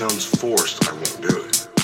sounds forced, I won't do it.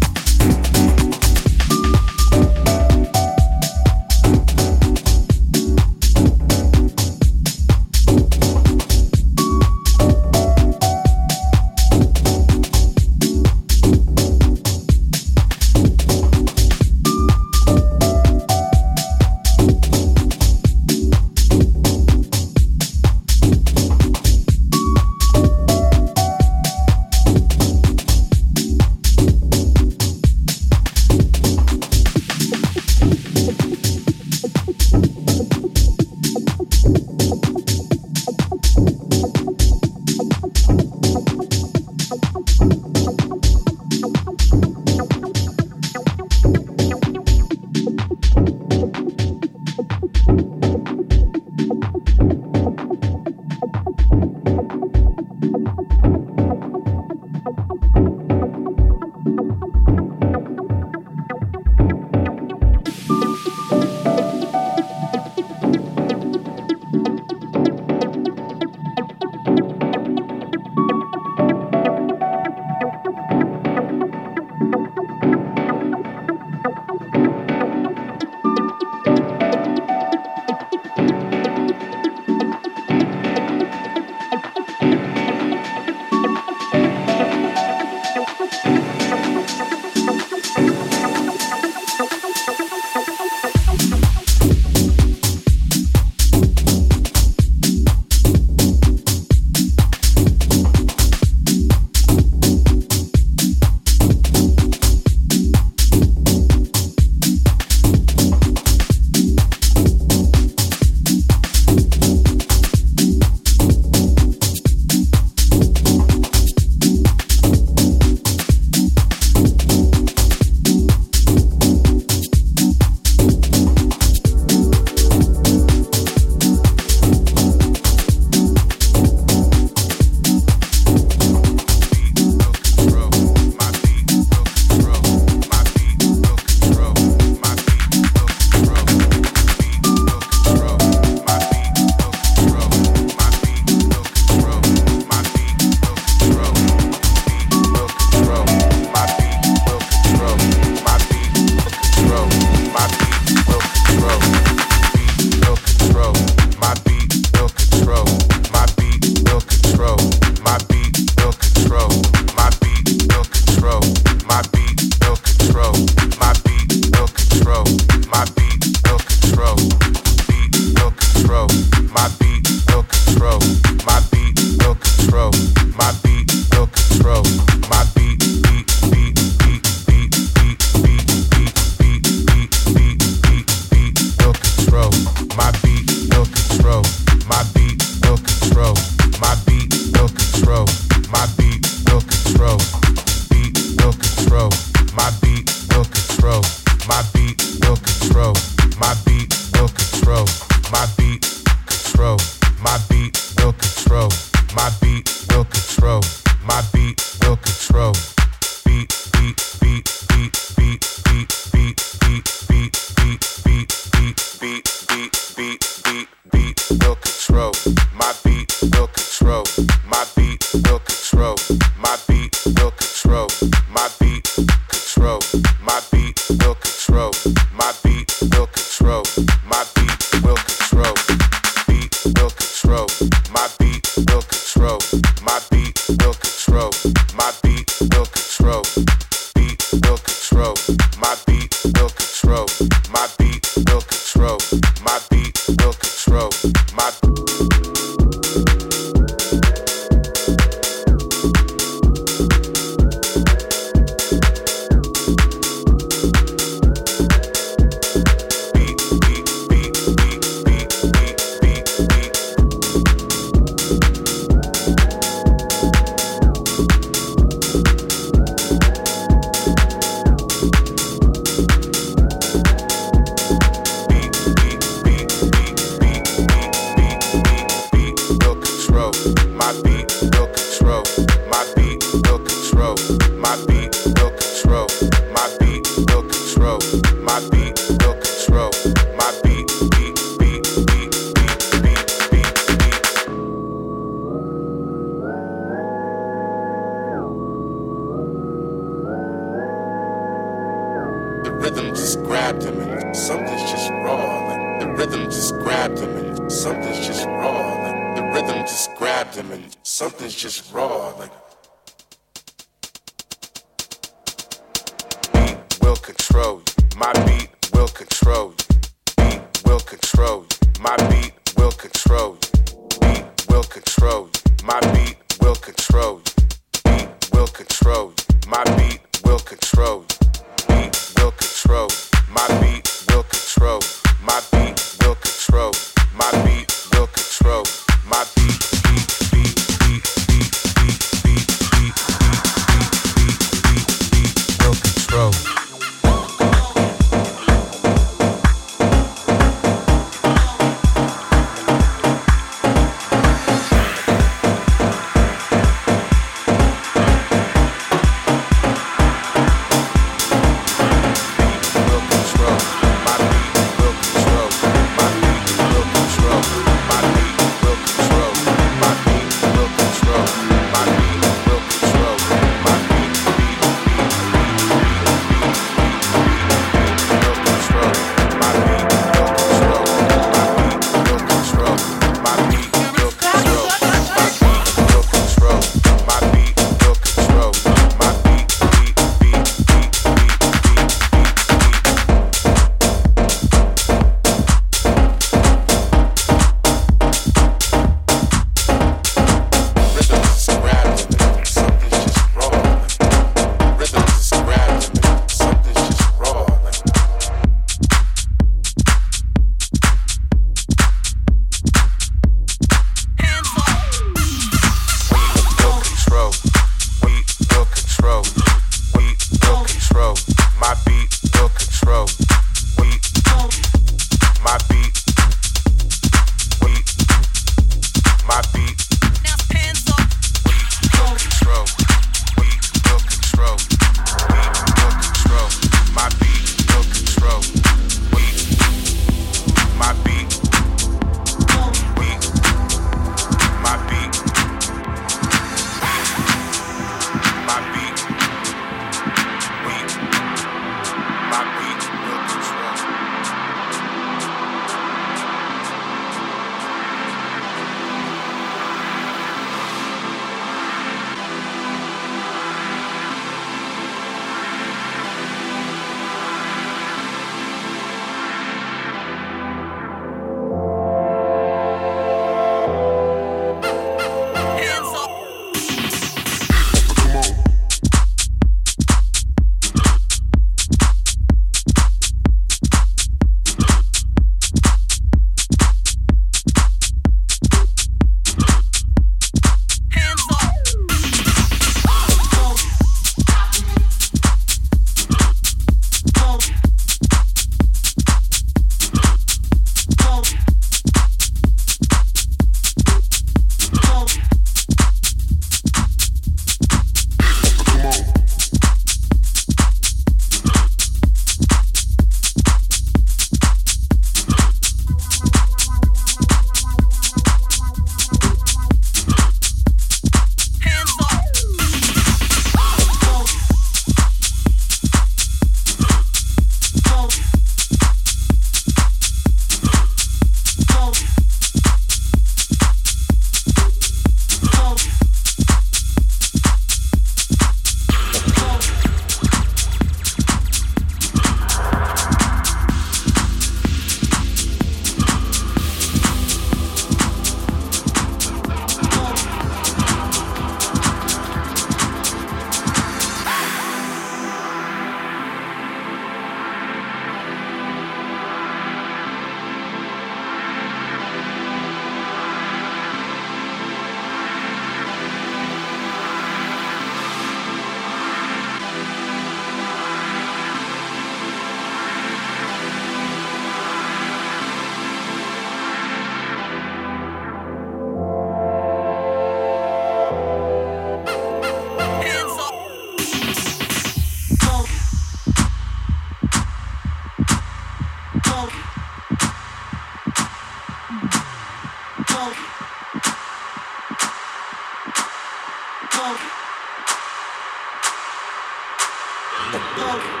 Love.